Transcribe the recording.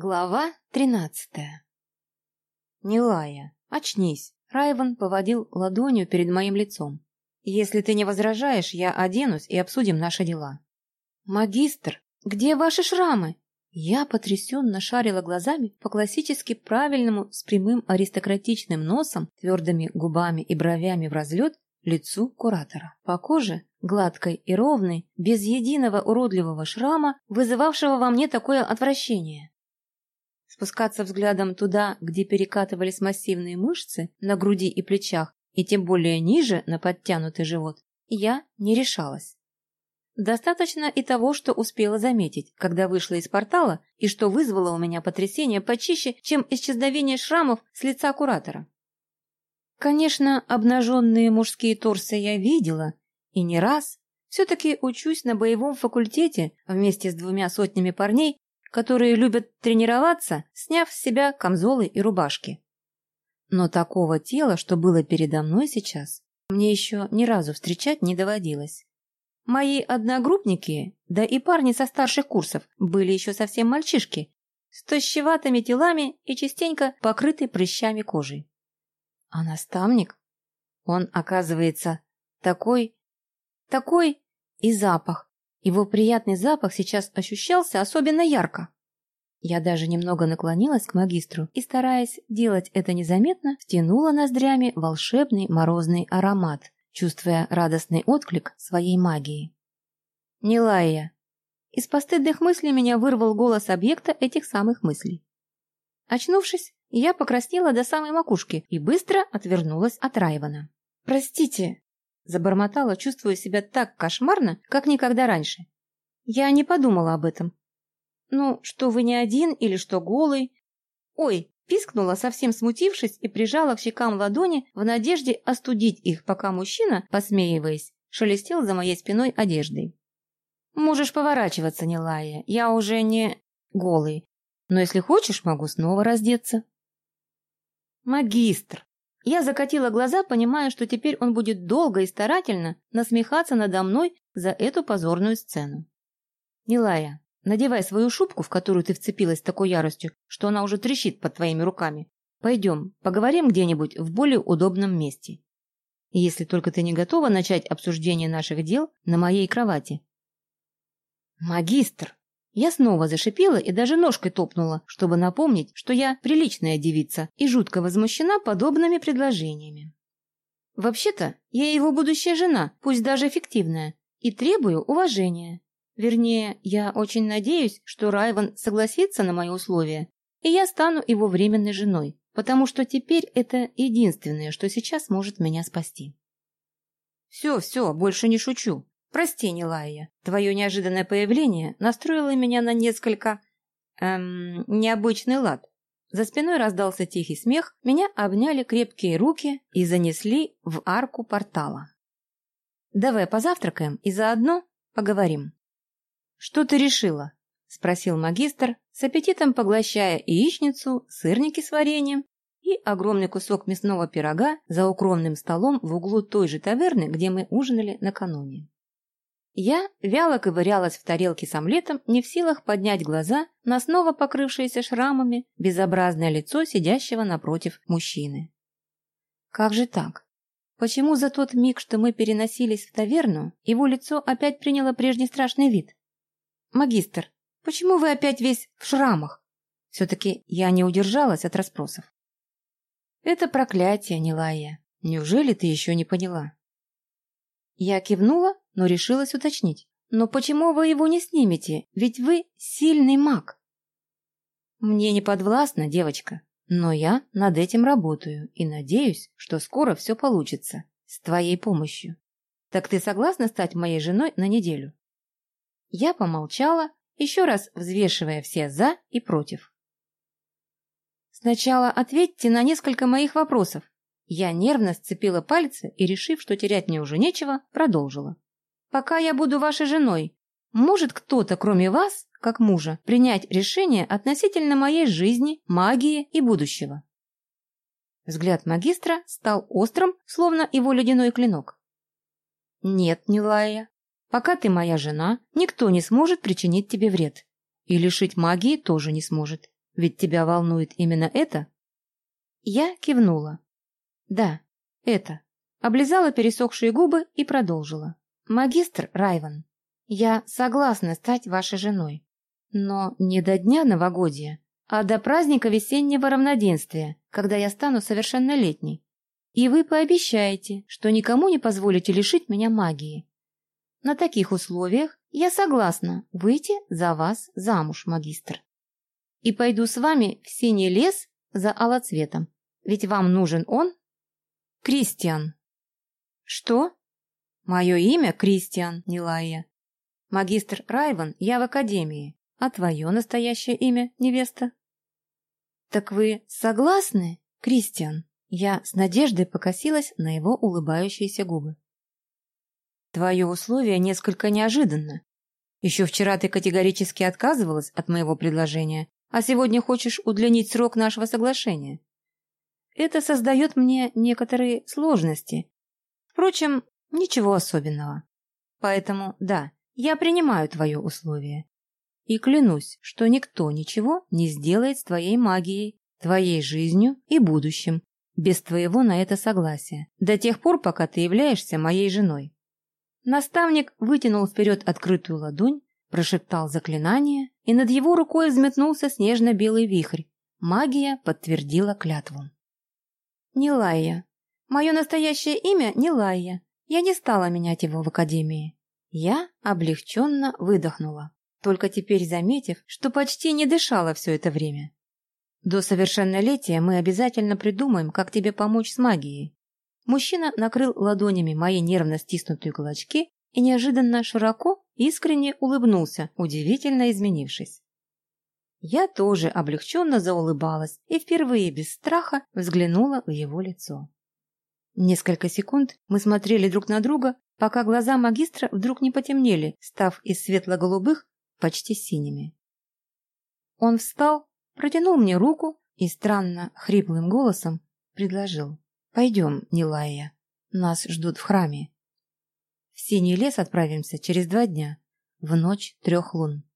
Глава тринадцатая «Нилая, очнись!» Райван поводил ладонью перед моим лицом. «Если ты не возражаешь, я оденусь и обсудим наши дела». «Магистр, где ваши шрамы?» Я потрясенно шарила глазами по классически правильному, с прямым аристократичным носом, твердыми губами и бровями в разлет, лицу куратора. По коже, гладкой и ровной, без единого уродливого шрама, вызывавшего во мне такое отвращение. Спускаться взглядом туда, где перекатывались массивные мышцы на груди и плечах, и тем более ниже, на подтянутый живот, я не решалась. Достаточно и того, что успела заметить, когда вышла из портала, и что вызвало у меня потрясение почище, чем исчезновение шрамов с лица куратора. Конечно, обнаженные мужские торсы я видела, и не раз. Все-таки учусь на боевом факультете вместе с двумя сотнями парней, которые любят тренироваться, сняв с себя камзолы и рубашки. Но такого тела, что было передо мной сейчас, мне еще ни разу встречать не доводилось. Мои одногруппники, да и парни со старших курсов, были еще совсем мальчишки, с тощеватыми телами и частенько покрыты прыщами кожей. А наставник? Он, оказывается, такой... такой... и запах. Его приятный запах сейчас ощущался особенно ярко. Я даже немного наклонилась к магистру и, стараясь делать это незаметно, втянула ноздрями волшебный морозный аромат, чувствуя радостный отклик своей магии. «Нилая!» Из постыдных мыслей меня вырвал голос объекта этих самых мыслей. Очнувшись, я покраснела до самой макушки и быстро отвернулась от Райвана. «Простите!» Забормотала, чувствуя себя так кошмарно, как никогда раньше. Я не подумала об этом. Ну, что вы не один или что голый. Ой, пискнула, совсем смутившись, и прижала к щекам ладони в надежде остудить их, пока мужчина, посмеиваясь, шелестел за моей спиной одеждой. «Можешь поворачиваться, Нилая, я уже не голый, но если хочешь, могу снова раздеться». «Магистр!» Я закатила глаза, понимая, что теперь он будет долго и старательно насмехаться надо мной за эту позорную сцену. «Нилая, надевай свою шубку, в которую ты вцепилась с такой яростью, что она уже трещит под твоими руками. Пойдем, поговорим где-нибудь в более удобном месте. Если только ты не готова начать обсуждение наших дел на моей кровати». «Магистр!» Я снова зашипела и даже ножкой топнула, чтобы напомнить, что я приличная девица и жутко возмущена подобными предложениями. Вообще-то, я его будущая жена, пусть даже эффективная, и требую уважения. Вернее, я очень надеюсь, что Райван согласится на мои условия, и я стану его временной женой, потому что теперь это единственное, что сейчас может меня спасти. Все, все, больше не шучу. «Прости, Нилая, твое неожиданное появление настроило меня на несколько... эм... необычный лад. За спиной раздался тихий смех, меня обняли крепкие руки и занесли в арку портала. «Давай позавтракаем и заодно поговорим». «Что ты решила?» — спросил магистр, с аппетитом поглощая яичницу, сырники с вареньем и огромный кусок мясного пирога за укромным столом в углу той же таверны, где мы ужинали накануне. Я вяло ковырялась в тарелке с омлетом, не в силах поднять глаза на снова покрывшееся шрамами безобразное лицо сидящего напротив мужчины. Как же так? Почему за тот миг, что мы переносились в таверну, его лицо опять приняло прежний страшный вид? Магистр, почему вы опять весь в шрамах? Все-таки я не удержалась от расспросов. Это проклятие, Нилая. Неужели ты еще не поняла? Я кивнула, но решилась уточнить. «Но почему вы его не снимете? Ведь вы сильный маг». «Мне не подвластна, девочка, но я над этим работаю и надеюсь, что скоро все получится, с твоей помощью. Так ты согласна стать моей женой на неделю?» Я помолчала, еще раз взвешивая все «за» и «против». «Сначала ответьте на несколько моих вопросов», я нервно сцепила пальцы и, решив, что терять мне уже нечего, продолжила. «Пока я буду вашей женой, может кто-то, кроме вас, как мужа, принять решение относительно моей жизни, магии и будущего?» Взгляд магистра стал острым, словно его ледяной клинок. «Нет, Нилая, пока ты моя жена, никто не сможет причинить тебе вред. И лишить магии тоже не сможет. Ведь тебя волнует именно это? Я кивнула. Да, это. Облизала пересохшие губы и продолжила. Магистр Райван, я согласна стать вашей женой. Но не до дня новогодия, а до праздника весеннего равноденствия, когда я стану совершеннолетней. И вы пообещаете, что никому не позволите лишить меня магии. На таких условиях я согласна выйти за вас замуж, магистр. И пойду с вами в синий лес за алоцветом, ведь вам нужен он? Кристиан. Что? Мое имя Кристиан, Нилая. Магистр Райван, я в академии. А твое настоящее имя, невеста? Так вы согласны, Кристиан? Я с надеждой покосилась на его улыбающиеся губы. Твое условие несколько неожиданно. Еще вчера ты категорически отказывалась от моего предложения, а сегодня хочешь удлинить срок нашего соглашения. Это создает мне некоторые сложности. Впрочем, ничего особенного. Поэтому, да, я принимаю твое условие. И клянусь, что никто ничего не сделает с твоей магией, твоей жизнью и будущим, без твоего на это согласия, до тех пор, пока ты являешься моей женой. Наставник вытянул вперед открытую ладонь, прошептал заклинание, и над его рукой взметнулся снежно-белый вихрь. Магия подтвердила клятву. Нилайя. Мое настоящее имя Нилайя. Я не стала менять его в академии. Я облегченно выдохнула, только теперь заметив, что почти не дышала все это время. До совершеннолетия мы обязательно придумаем, как тебе помочь с магией. Мужчина накрыл ладонями мои нервно стиснутые кулачки и неожиданно широко, искренне улыбнулся, удивительно изменившись. Я тоже облегченно заулыбалась и впервые без страха взглянула в его лицо. Несколько секунд мы смотрели друг на друга, пока глаза магистра вдруг не потемнели, став из светло-голубых почти синими. Он встал, протянул мне руку и странно хриплым голосом предложил. «Пойдем, Нилая, нас ждут в храме. В Синий лес отправимся через два дня, в ночь трех лун».